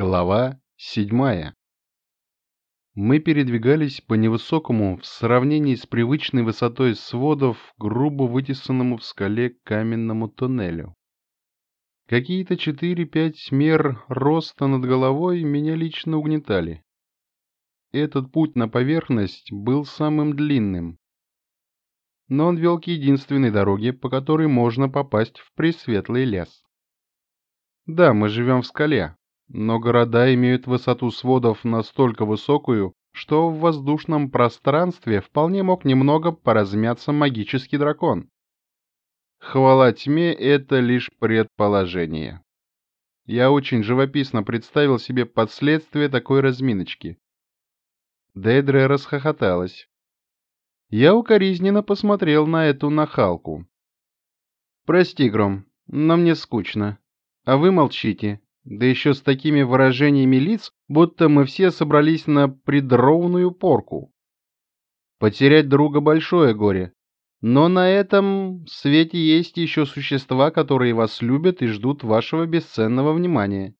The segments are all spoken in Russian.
Глава седьмая. Мы передвигались по невысокому в сравнении с привычной высотой сводов грубо вытесанному в скале каменному тоннелю. Какие-то четыре-пять мер роста над головой меня лично угнетали. Этот путь на поверхность был самым длинным, но он вел к единственной дороге, по которой можно попасть в Пресветлый лес. Да, мы живем в скале, но города имеют высоту сводов настолько высокую, что в воздушном пространстве вполне мог немного поразмяться магический дракон. Хвала тьме — это лишь предположение. Я очень живописно представил себе последствия такой разминочки. Дейдре расхохоталась. Я укоризненно посмотрел на эту нахалку. «Прости, Гром, но мне скучно. А вы молчите, да еще с такими выражениями лиц, будто мы все собрались на придровную порку. Потерять друга большое горе, но на этом свете есть еще существа, которые вас любят и ждут вашего бесценного внимания.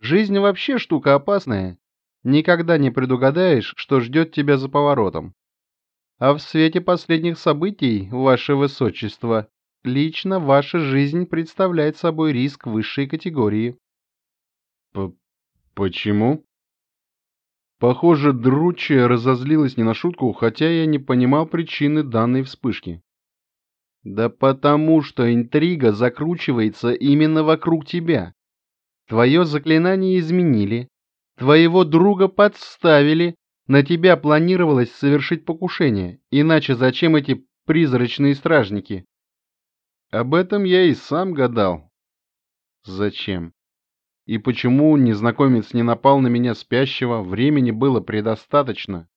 Жизнь вообще штука опасная. Никогда не предугадаешь, что ждет тебя за поворотом. А в свете последних событий, ваше высочество, лично ваша жизнь представляет собой риск высшей категории. П почему? Похоже, Дручья разозлилась не на шутку, хотя я не понимал причины данной вспышки. Да потому что интрига закручивается именно вокруг тебя. Твое заклинание изменили, твоего друга подставили, на тебя планировалось совершить покушение, иначе зачем эти призрачные стражники? Об этом я и сам гадал. Зачем? И почему незнакомец не напал на меня спящего, времени было предостаточно.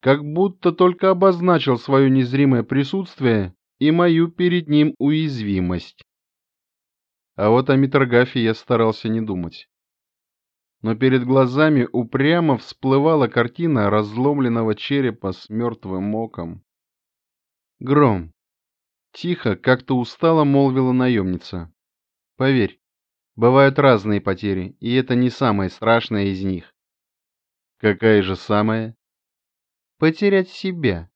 Как будто только обозначил свое незримое присутствие и мою перед ним уязвимость. А вот о Митрогафе я старался не думать. Но перед глазами упрямо всплывала картина разломленного черепа с мертвым оком. «Гром!» — тихо, как-то устало молвила наемница. «Поверь, Бывают разные потери, и это не самая страшная из них. Какая же самая? Потерять себя.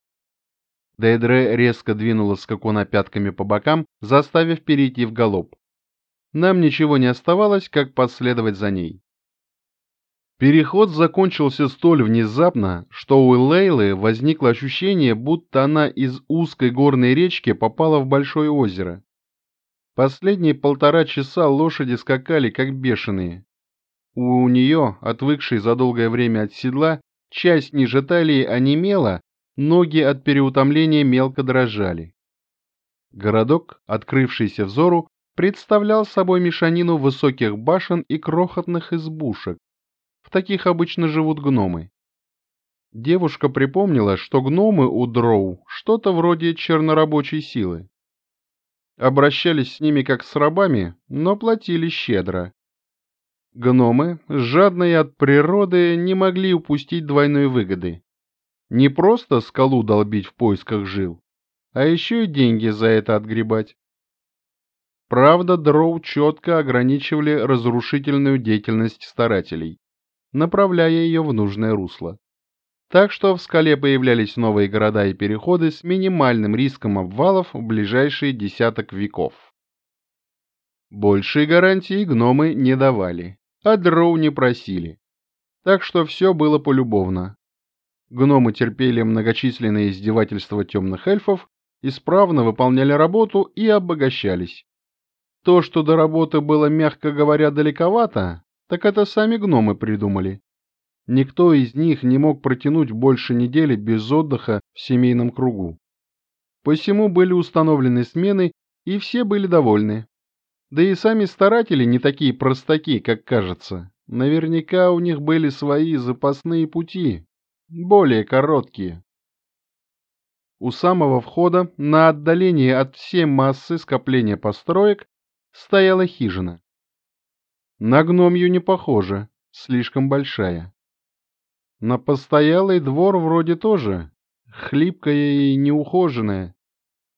Дейдре резко двинула скакуна пятками по бокам, заставив перейти в галоп. Нам ничего не оставалось, как последовать за ней. Переход закончился столь внезапно, что у Лейлы возникло ощущение, будто она из узкой горной речки попала в большое озеро. Последние полтора часа лошади скакали как бешеные. У нее, отвыкшей за долгое время от седла, часть ниже талии онемела, ноги от переутомления мелко дрожали. Городок, открывшийся взору, представлял собой мешанину высоких башен и крохотных избушек. В таких обычно живут гномы. Девушка припомнила, что гномы у дроу что-то вроде чернорабочей силы обращались с ними как с рабами, но платили щедро. Гномы, жадные от природы, не могли упустить двойной выгоды. Не просто скалу долбить в поисках жил, а еще и деньги за это отгребать. Правда, дроу четко ограничивали разрушительную деятельность старателей, направляя ее в нужное русло. Так что в скале появлялись новые города и переходы с минимальным риском обвалов в ближайшие десяток веков. Большие гарантии гномы не давали, а дроу не просили. Так что все было полюбовно. Гномы терпели многочисленные издевательства темных эльфов, исправно выполняли работу и обогащались. То, что до работы было, мягко говоря, далековато, так это сами гномы придумали. Никто из них не мог протянуть больше недели без отдыха в семейном кругу. Посему были установлены смены, и все были довольны. Да и сами старатели не такие простаки, как кажется. Наверняка у них были свои запасные пути, более короткие. У самого входа, на отдалении от всей массы скопления построек, стояла хижина. На гномью не похоже, слишком большая. На постоялый двор вроде тоже, хлипкая и неухоженная,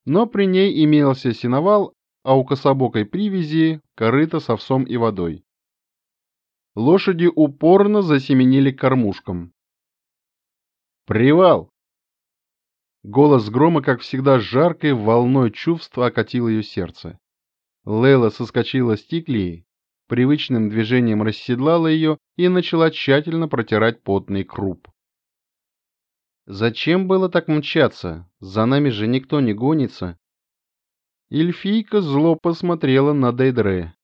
но при ней имелся сеновал, а у кособокой привязи — корыто с овсом и водой. лошади упорно засеменили кормушкам. «Привал!» Голос грома, как всегда, жаркой волной чувств окатил ее сердце. Лейла соскочила с тиклии, привычным движением расседлала ее и начала тщательно протирать потный круп. Зачем было так мчаться? За нами же никто не гонится. Эльфийка зло посмотрела на Дейдре.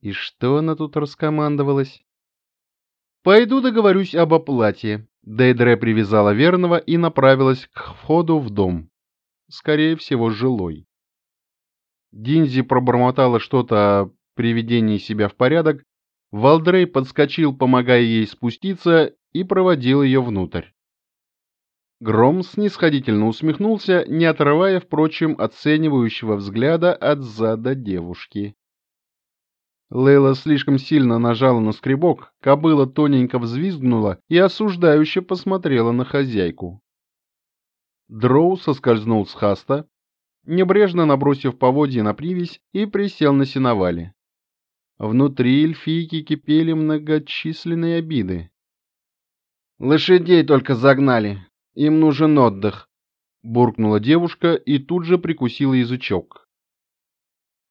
И что она тут раскомандовалась? «Пойду договорюсь об оплате». Дейдре привязала верного и направилась к входу в дом. Скорее всего, жилой. Динзи пробормотала что-то приведении себя в порядок. Валдрей подскочил, помогая ей спуститься, и проводил ее внутрь. Гром снисходительно усмехнулся, не отрывая, впрочем, оценивающего взгляда от зада девушки. Лейла слишком сильно нажала на скребок, кобыла тоненько взвизгнула и осуждающе посмотрела на хозяйку. Дроу соскользнул с хаста, небрежно набросив поводья на привязь и присел на сеновале. Внутри эльфийки кипели многочисленные обиды. «Лошадей только загнали, им нужен отдых», — буркнула девушка и тут же прикусила язычок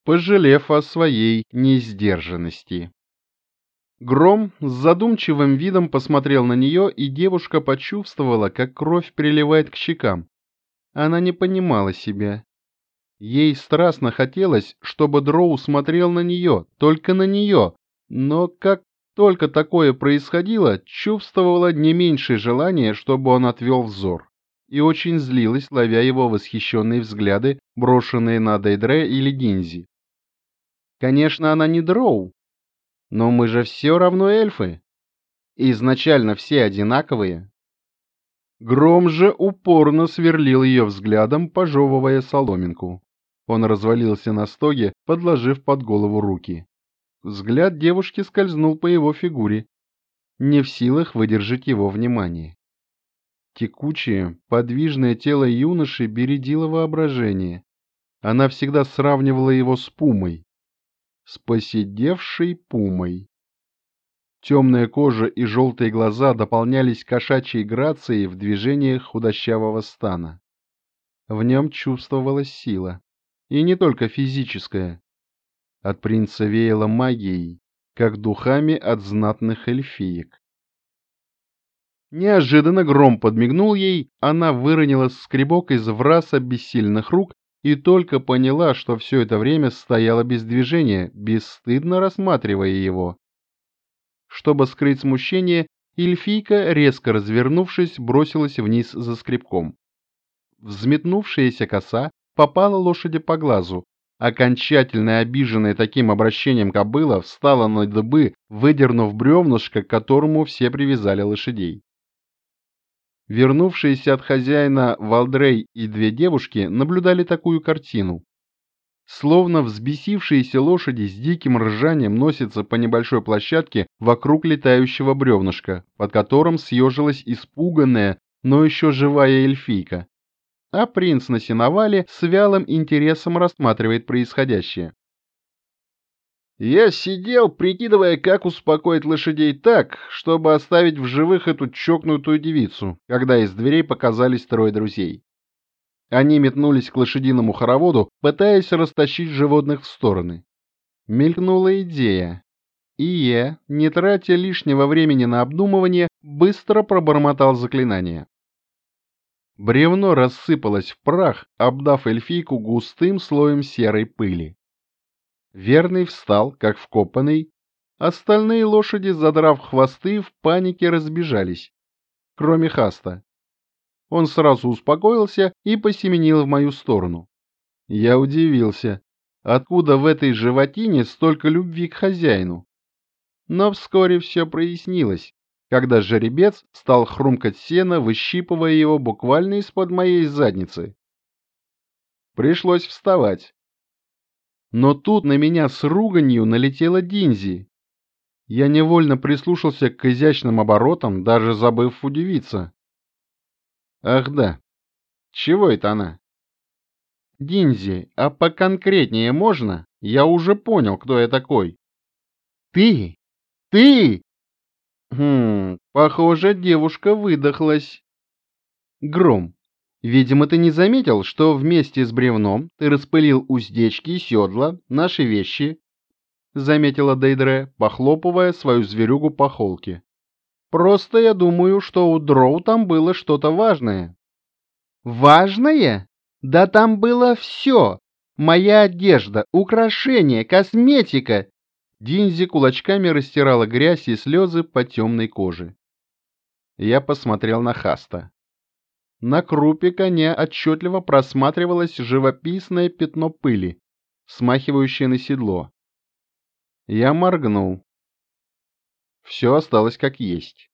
пожалев о своей несдержанности. Гром с задумчивым видом посмотрел на нее, и девушка почувствовала, как кровь приливает к щекам. Она не понимала себя. Ей страстно хотелось, чтобы Дроу смотрел на нее, только на нее, но как только такое происходило, чувствовала не меньшее желание, чтобы он отвел взор, и очень злилась, ловя его восхищенные взгляды, брошенные на Дейдре или Динзи. Конечно, она не дроу, но мы же все равно эльфы. Изначально все одинаковые. Гром же упорно сверлил ее взглядом, пожевывая соломинку. Он развалился на стоге, подложив под голову руки. Взгляд девушки скользнул по его фигуре, не в силах выдержать его внимание. Текучее, подвижное тело юноши бередило воображение. Она всегда сравнивала его с пумой, с поседевшей пумой. Темная кожа и желтые глаза дополнялись кошачьей грацией в движениях худощавого стана. В нем чувствовалась сила, и не только физическая. От принца веяло магией, как духами от знатных эльфиек. Неожиданно гром подмигнул ей, она выронила скребок из враса бессильных рук и только поняла, что все это время стояла без движения, бесстыдно рассматривая его. Чтобы скрыть смущение, эльфийка, резко развернувшись, бросилась вниз за скребком. Взметнувшаяся коса попала лошади по глазу. Окончательно обиженная таким обращением кобыла встала на дыбы, выдернув бревнышко, к которому все привязали лошадей. Вернувшиеся от хозяина Валдрей и две девушки наблюдали такую картину. Словно взбесившиеся лошади с диким ржанием носятся по небольшой площадке вокруг летающего бревнышка, под которым съежилась испуганная, но еще живая эльфийка. А принц на сеновале с вялым интересом рассматривает происходящее. Я сидел, прикидывая, как успокоить лошадей так, чтобы оставить в живых эту чокнутую девицу, когда из дверей показались трое друзей. Они метнулись к лошадиному хороводу, пытаясь растащить животных в стороны. Мелькнула идея. И я, не тратя лишнего времени на обдумывание, быстро пробормотал заклинание. Бревно рассыпалось в прах, обдав эльфийку густым слоем серой пыли. Верный встал, как вкопанный. Остальные лошади, задрав хвосты, в панике разбежались. Кроме Хаста. Он сразу успокоился и посеменил в мою сторону. Я удивился, откуда в этой животине столько любви к хозяину. Но вскоре все прояснилось, когда жеребец стал хрумкать сено, выщипывая его буквально из-под моей задницы. Пришлось вставать. Но тут на меня с руганью налетела Динзи. Я невольно прислушался к изящным оборотам, даже забыв удивиться. Ах да, чего это она? Динзи, а поконкретнее можно? Я уже понял, кто я такой. Ты Ты! Хм, похоже, девушка выдохлась. Гром, видимо, ты не заметил, что вместе с бревном ты распылил уздечки, седла, наши вещи, заметила Дейдре, похлопывая свою зверюгу по холке. Просто я думаю, что у Дроу там было что-то важное. Важное? Да там было все. Моя одежда, украшения, косметика. Динзи кулачками растирала грязь и слезы по темной коже. Я посмотрел на Хаста. На крупе коня отчетливо просматривалось живописное пятно пыли, смахивающее на седло. Я моргнул. Все осталось как есть.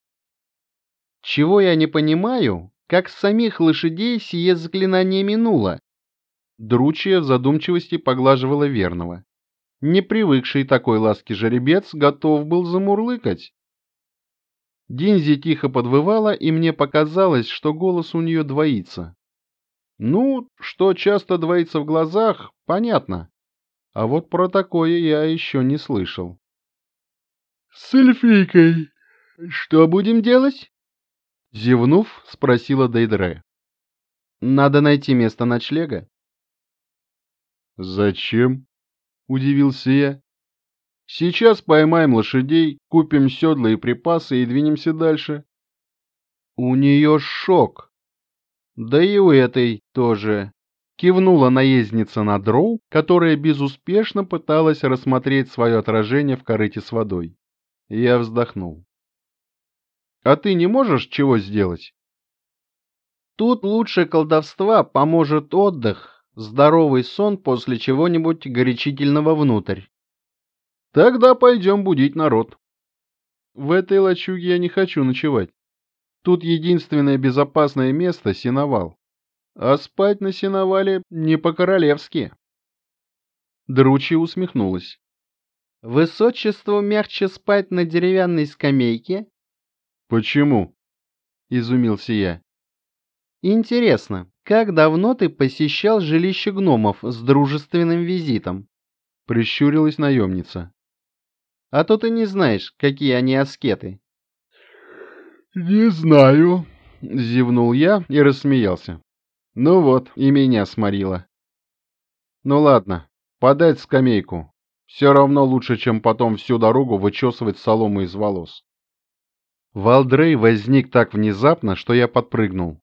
Чего я не понимаю, как самих лошадей сие заклинание минуло. Дручья в задумчивости поглаживала верного. Не привыкший такой ласки жеребец готов был замурлыкать. Динзи тихо подвывала, и мне показалось, что голос у нее двоится. Ну, что часто двоится в глазах, понятно. А вот про такое я еще не слышал. — С эльфийкой что будем делать? Зевнув, спросила Дейдре. Надо найти место ночлега. Зачем? Удивился я. Сейчас поймаем лошадей, купим седла и припасы и двинемся дальше. У нее шок. Да и у этой тоже. Кивнула наездница на дроу, которая безуспешно пыталась рассмотреть свое отражение в корыте с водой. Я вздохнул. А ты не можешь чего сделать? Тут лучше колдовства поможет отдых, здоровый сон после чего-нибудь горячительного внутрь. Тогда пойдем будить народ. В этой лачуге я не хочу ночевать. Тут единственное безопасное место — сеновал. А спать на сеновале не по-королевски. Дручи усмехнулась. Высочеству мягче спать на деревянной скамейке, «Почему?» — изумился я. «Интересно, как давно ты посещал жилище гномов с дружественным визитом?» — прищурилась наемница. «А то ты не знаешь, какие они аскеты». «Не знаю», — зевнул я и рассмеялся. «Ну вот, и меня сморило». «Ну ладно, подать скамейку. Все равно лучше, чем потом всю дорогу вычесывать солому из волос». Валдрей возник так внезапно, что я подпрыгнул.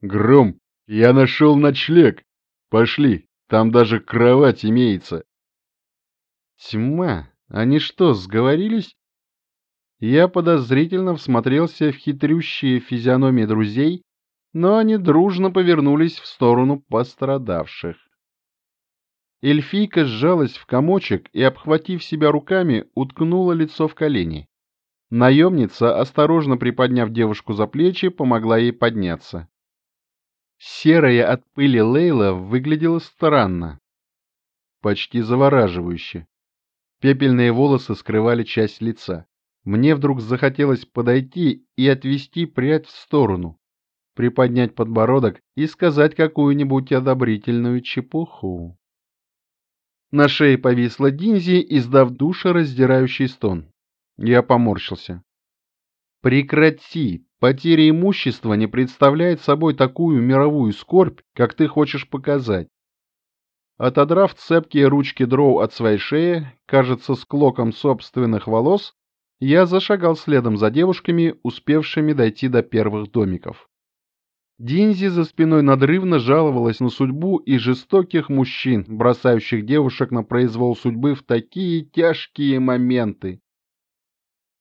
«Гром, я нашел ночлег! Пошли, там даже кровать имеется!» «Тьма! Они что, сговорились?» Я подозрительно всмотрелся в хитрющие физиономии друзей, но они дружно повернулись в сторону пострадавших. Эльфийка сжалась в комочек и, обхватив себя руками, уткнула лицо в колени. Наемница, осторожно приподняв девушку за плечи, помогла ей подняться. Серая от пыли Лейла выглядела странно. Почти завораживающе. Пепельные волосы скрывали часть лица. Мне вдруг захотелось подойти и отвести прядь в сторону, приподнять подбородок и сказать какую-нибудь одобрительную чепуху. На шее повисла Динзи, издав душераздирающий стон. Я поморщился. Прекрати! Потеря имущества не представляет собой такую мировую скорбь, как ты хочешь показать. Отодрав цепкие ручки дроу от своей шеи, кажется, с клоком собственных волос, я зашагал следом за девушками, успевшими дойти до первых домиков. Динзи за спиной надрывно жаловалась на судьбу и жестоких мужчин, бросающих девушек на произвол судьбы в такие тяжкие моменты.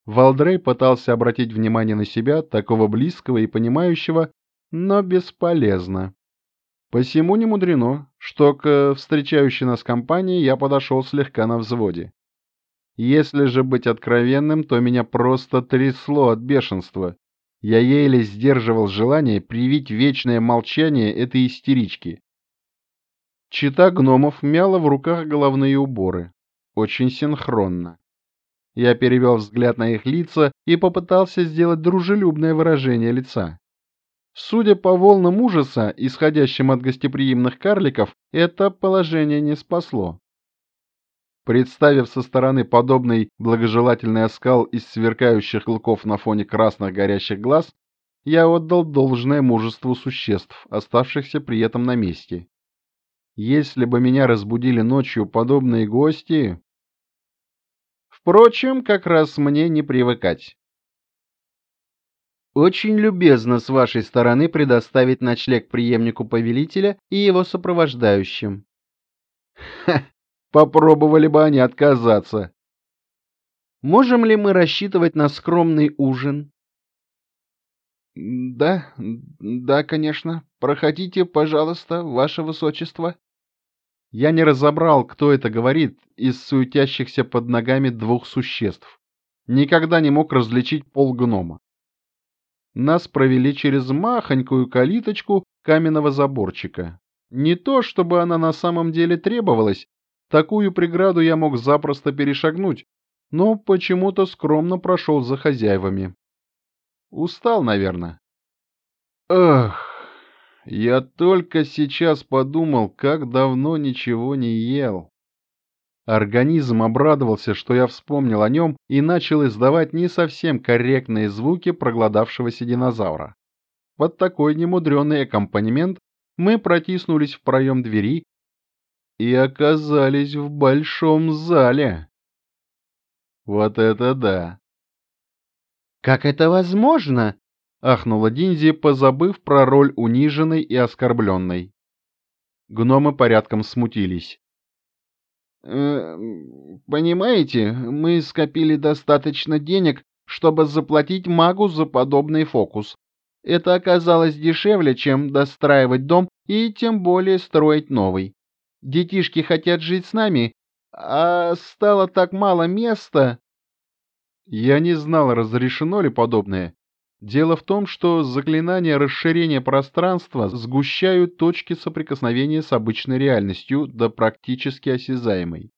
Валдрей пытался обратить внимание на себя, такого близкого и понимающего, но бесполезно. Посему не мудрено, что к встречающей нас компании я подошел слегка на взводе. Если же быть откровенным, то меня просто трясло от бешенства. Я еле сдерживал желание привить вечное молчание этой истерички. Чита гномов мяла в руках головные уборы. Очень синхронно. Я перевел взгляд на их лица и попытался сделать дружелюбное выражение лица. Судя по волнам ужаса, исходящим от гостеприимных карликов, это положение не спасло. Представив со стороны подобный благожелательный оскал из сверкающих клыков на фоне красных горящих глаз, я отдал должное мужеству существ, оставшихся при этом на месте. Если бы меня разбудили ночью подобные гости... Впрочем, как раз мне не привыкать. Очень любезно с вашей стороны предоставить ночлег преемнику повелителя и его сопровождающим. Ха, попробовали бы они отказаться. Можем ли мы рассчитывать на скромный ужин? Да, да, конечно. Проходите, пожалуйста, ваше высочество. Я не разобрал, кто это говорит из суетящихся под ногами двух существ. Никогда не мог различить пол гнома. Нас провели через махонькую калиточку каменного заборчика. Не то, чтобы она на самом деле требовалась, такую преграду я мог запросто перешагнуть, но почему-то скромно прошел за хозяевами. Устал, наверное. Ах, я только сейчас подумал, как давно ничего не ел. Организм обрадовался, что я вспомнил о нем и начал издавать не совсем корректные звуки проголодавшегося динозавра. Под такой немудренный аккомпанемент мы протиснулись в проем двери и оказались в большом зале. Вот это да! «Как это возможно?» — ахнула Динзи, позабыв про роль униженной и оскорбленной. Гномы порядком смутились. Э, понимаете, мы скопили достаточно денег, чтобы заплатить магу за подобный фокус. Это оказалось дешевле, чем достраивать дом и тем более строить новый. Детишки хотят жить с нами, а стало так мало места. Я не знал, разрешено ли подобное. Дело в том, что заклинания расширения пространства сгущают точки соприкосновения с обычной реальностью до практически осязаемой.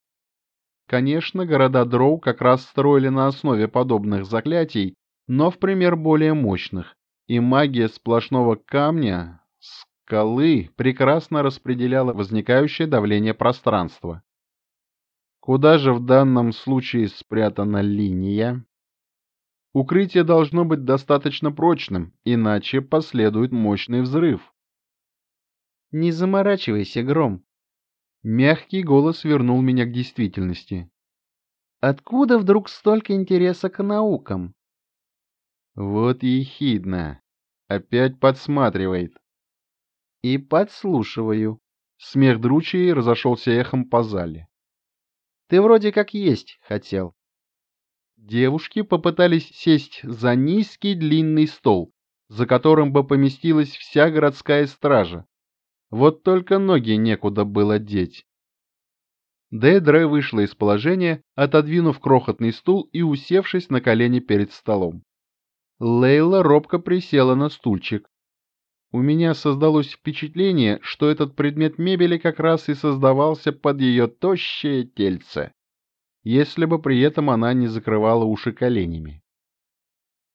Конечно, города Дроу как раз строили на основе подобных заклятий, но в пример более мощных, и магия сплошного камня, скалы, прекрасно распределяла возникающее давление пространства. Куда же в данном случае спрятана линия? Укрытие должно быть достаточно прочным, иначе последует мощный взрыв. «Не заморачивайся, Гром!» Мягкий голос вернул меня к действительности. «Откуда вдруг столько интереса к наукам?» Вот ехидно. Опять подсматривает. И подслушиваю. Смех дручей разошелся эхом по зале. Ты вроде как есть хотел. Девушки попытались сесть за низкий длинный стол, за которым бы поместилась вся городская стража. Вот только ноги некуда было деть. Дейдре вышла из положения, отодвинув крохотный стул и усевшись на колени перед столом. Лейла робко присела на стульчик. У меня создалось впечатление, что этот предмет мебели как раз и создавался под ее тощее тельце если бы при этом она не закрывала уши коленями.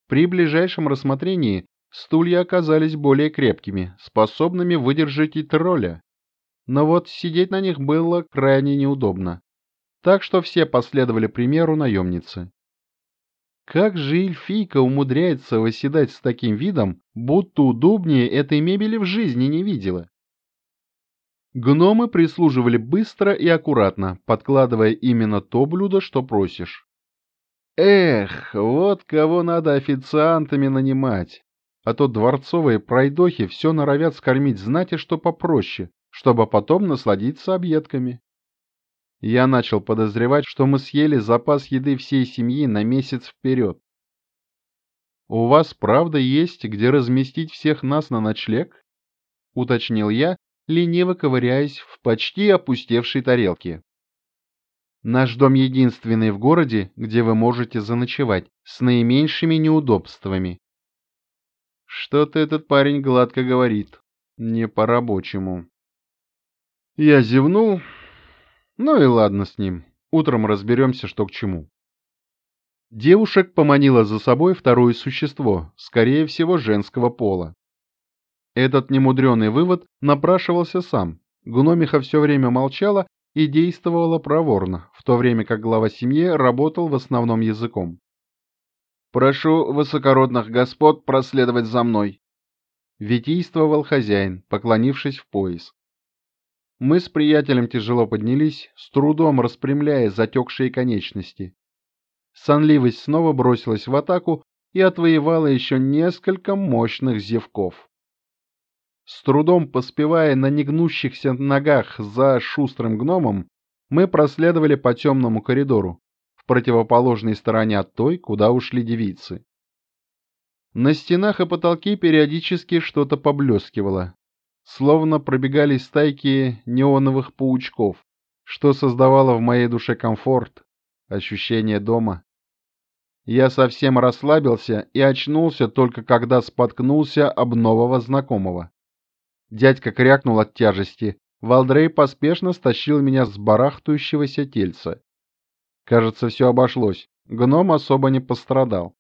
При ближайшем рассмотрении стулья оказались более крепкими, способными выдержать и тролля. Но вот сидеть на них было крайне неудобно. Так что все последовали примеру наемницы. Как же эльфийка умудряется восседать с таким видом, будто удобнее этой мебели в жизни не видела? Гномы прислуживали быстро и аккуратно, подкладывая именно то блюдо, что просишь. Эх, вот кого надо официантами нанимать. А то дворцовые пройдохи все норовят скормить знати, что попроще, чтобы потом насладиться объедками. Я начал подозревать, что мы съели запас еды всей семьи на месяц вперед. «У вас правда есть, где разместить всех нас на ночлег?» — уточнил я, лениво ковыряясь в почти опустевшей тарелке. Наш дом единственный в городе, где вы можете заночевать, с наименьшими неудобствами. Что-то этот парень гладко говорит. Не по-рабочему. Я зевнул. Ну и ладно с ним. Утром разберемся, что к чему. Девушек поманило за собой второе существо, скорее всего, женского пола. Этот немудренный вывод напрашивался сам. Гномиха все время молчала, и действовала проворно, в то время как глава семьи работал в основном языком. «Прошу высокородных господ проследовать за мной», — витийствовал хозяин, поклонившись в пояс. Мы с приятелем тяжело поднялись, с трудом распрямляя затекшие конечности. Сонливость снова бросилась в атаку и отвоевала еще несколько мощных зевков. С трудом поспевая на негнущихся ногах за шустрым гномом, мы проследовали по темному коридору, в противоположной стороне от той, куда ушли девицы. На стенах и потолке периодически что-то поблескивало, словно пробегали стайки неоновых паучков, что создавало в моей душе комфорт, ощущение дома. Я совсем расслабился и очнулся только когда споткнулся об нового знакомого. Дядька крякнул от тяжести. Валдрей поспешно стащил меня с барахтающегося тельца. Кажется, все обошлось. Гном особо не пострадал.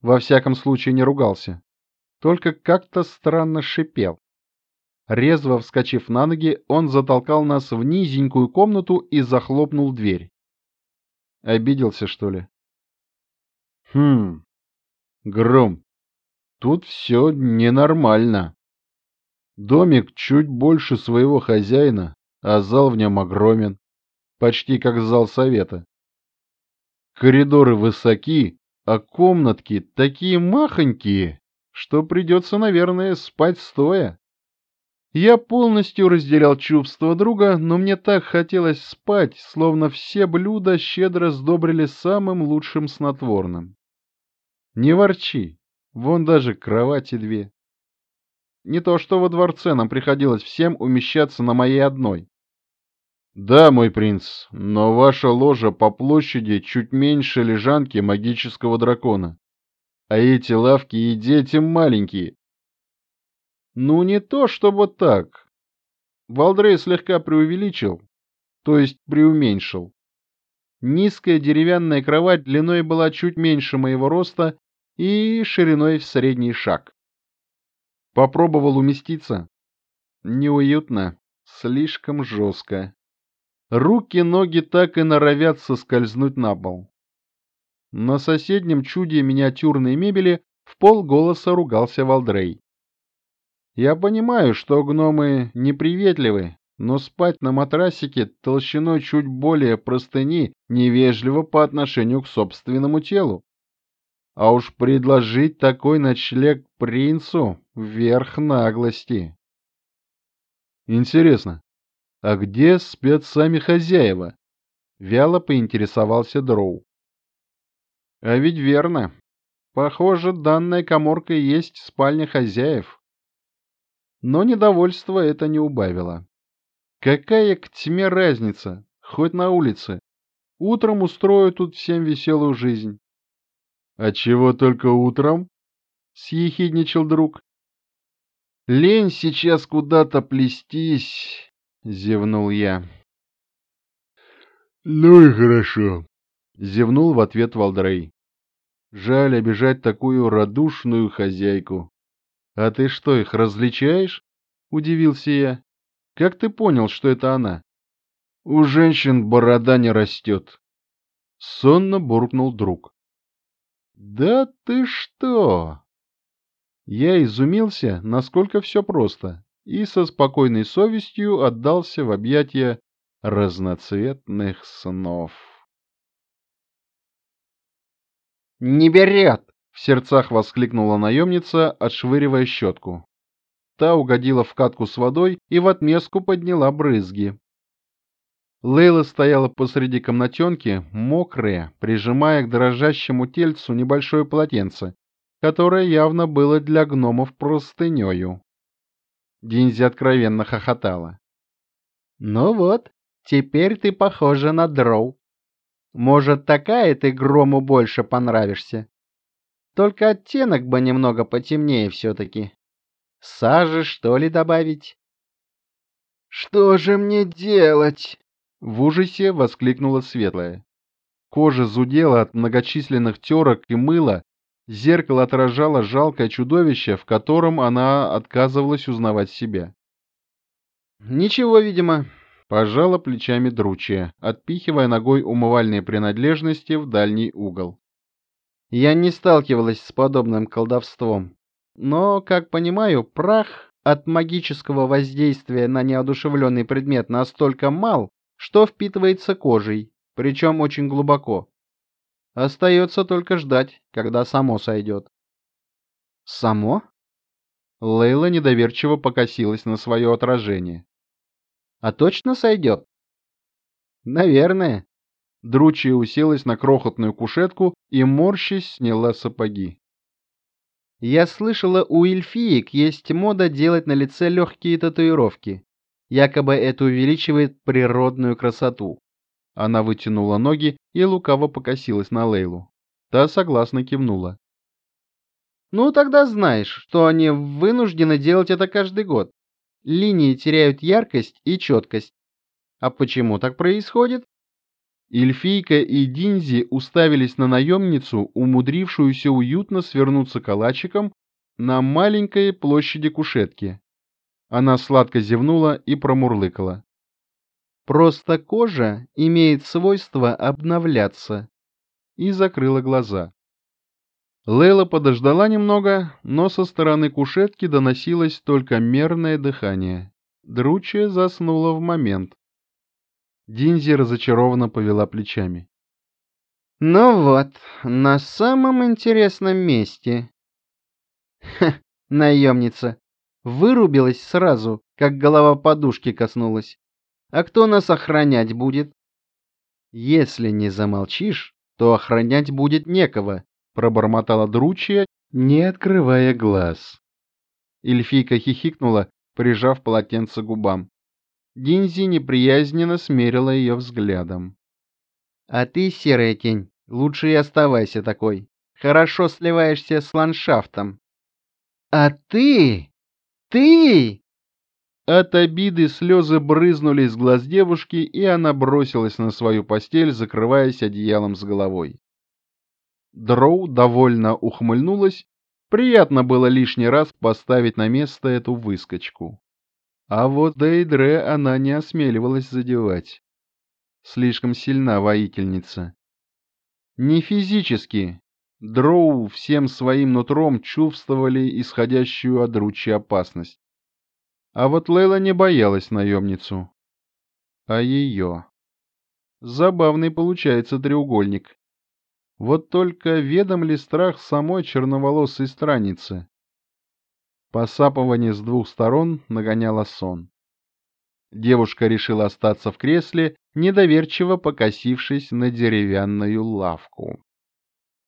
Во всяком случае, не ругался. Только как-то странно шипел. Резво вскочив на ноги, он затолкал нас в низенькую комнату и захлопнул дверь. Обиделся, что ли? Хм, Гром, тут все ненормально. Домик чуть больше своего хозяина, а зал в нем огромен, почти как зал совета. Коридоры высоки, а комнатки такие махонькие, что придется, наверное, спать стоя. Я полностью разделял чувства друга, но мне так хотелось спать, словно все блюда щедро сдобрили самым лучшим снотворным. Не ворчи, вон даже кровати две. Не то что во дворце нам приходилось всем умещаться на моей одной. Да, мой принц, но ваша ложа по площади чуть меньше лежанки магического дракона. А эти лавки и дети маленькие. Ну, не то чтобы так. Валдрей слегка преувеличил, то есть преуменьшил. Низкая деревянная кровать длиной была чуть меньше моего роста и шириной в средний шаг. Попробовал уместиться. Неуютно, слишком жестко. Руки-ноги так и норовят соскользнуть на пол. На соседнем чуде миниатюрной мебели в полголоса ругался Валдрей. Я понимаю, что гномы неприветливы, но спать на матрасике толщиной чуть более простыни невежливо по отношению к собственному телу. А уж предложить такой ночлег принцу — верх наглости. Интересно, а где спят сами хозяева? Вяло поинтересовался Дроу. А ведь верно. Похоже, данная коморка есть спальня хозяев. Но недовольство это не убавило. Какая к тьме разница, хоть на улице. Утром устрою тут всем веселую жизнь. «А чего только утром?» — съехидничал друг. «Лень сейчас куда-то плестись», — зевнул я. «Ну и хорошо», — зевнул в ответ Валдрей. «Жаль обижать такую радушную хозяйку». «А ты что, их различаешь?» — удивился я. «Как ты понял, что это она?» «У женщин борода не растет», — сонно буркнул друг. «Да ты что!» Я изумился, насколько все просто, и со спокойной совестью отдался в объятия разноцветных снов. «Не берет!» — в сердцах воскликнула наемница, отшвыривая щетку. Та угодила в катку с водой и в отместку подняла брызги. Лейла стояла посреди комнатенки, мокрая, прижимая к дрожащему тельцу небольшое полотенце, которое явно было для гномов простынею. Динзи откровенно хохотала. «Ну вот, теперь ты похожа на дроу. Может, такая ты грому больше понравишься? Только оттенок бы немного потемнее все-таки. Сажи, что ли, добавить?» «Что же мне делать?» В ужасе воскликнула Светлая. Кожа зудела от многочисленных терок и мыла, зеркало отражало жалкое чудовище, в котором она отказывалась узнавать себя. «Ничего, видимо», — Пожала плечами Дручья, отпихивая ногой умывальные принадлежности в дальний угол. Я не сталкивалась с подобным колдовством. Но, как понимаю, прах от магического воздействия на неодушевленный предмет настолько мал, что впитывается кожей, причем очень глубоко. Остается только ждать, когда само сойдет. Само? Лейла недоверчиво покосилась на свое отражение. А точно сойдет? Наверное. Дручья уселась на крохотную кушетку и, морщись, сняла сапоги. Я слышала, у эльфиек есть мода делать на лице легкие татуировки. Якобы это увеличивает природную красоту. Она вытянула ноги и лукаво покосилась на Лейлу. Та согласно кивнула. Ну, тогда знаешь, что они вынуждены делать это каждый год. Линии теряют яркость и четкость. А почему так происходит? Эльфийка и Динзи уставились на наемницу, умудрившуюся уютно свернуться калачиком на маленькой площади кушетки. Она сладко зевнула и промурлыкала. «Просто кожа имеет свойство обновляться». И закрыла глаза. Лейла подождала немного, но со стороны кушетки доносилось только мерное дыхание. Дручья заснула в момент. Динзи разочарованно повела плечами. «Ну вот, на самом интересном месте». «Ха, наемница, вырубилась сразу, как голова подушки коснулась. А кто нас охранять будет?» «Если не замолчишь, то охранять будет некого», пробормотала Дручья, не открывая глаз. Эльфийка хихикнула, прижав полотенце к губам. Динзи неприязненно смерила ее взглядом. «А ты, серая тень, лучше и оставайся такой. Хорошо сливаешься с ландшафтом». «А ты? Ты?» От обиды слезы брызнули из глаз девушки, и она бросилась на свою постель, закрываясь одеялом с головой. Дроу довольно ухмыльнулась. Приятно было лишний раз поставить на место эту выскочку. А вот Дейдре она не осмеливалась задевать. Слишком сильна воительница. Не физически. Дроу всем своим нутром чувствовали исходящую от ручи опасность. А вот Лейла не боялась наемницу. А ее. Забавный получается треугольник. Вот только ведом ли страх самой черноволосой страницы? Посапывание с двух сторон нагоняло сон. Девушка решила остаться в кресле, недоверчиво покосившись на деревянную лавку.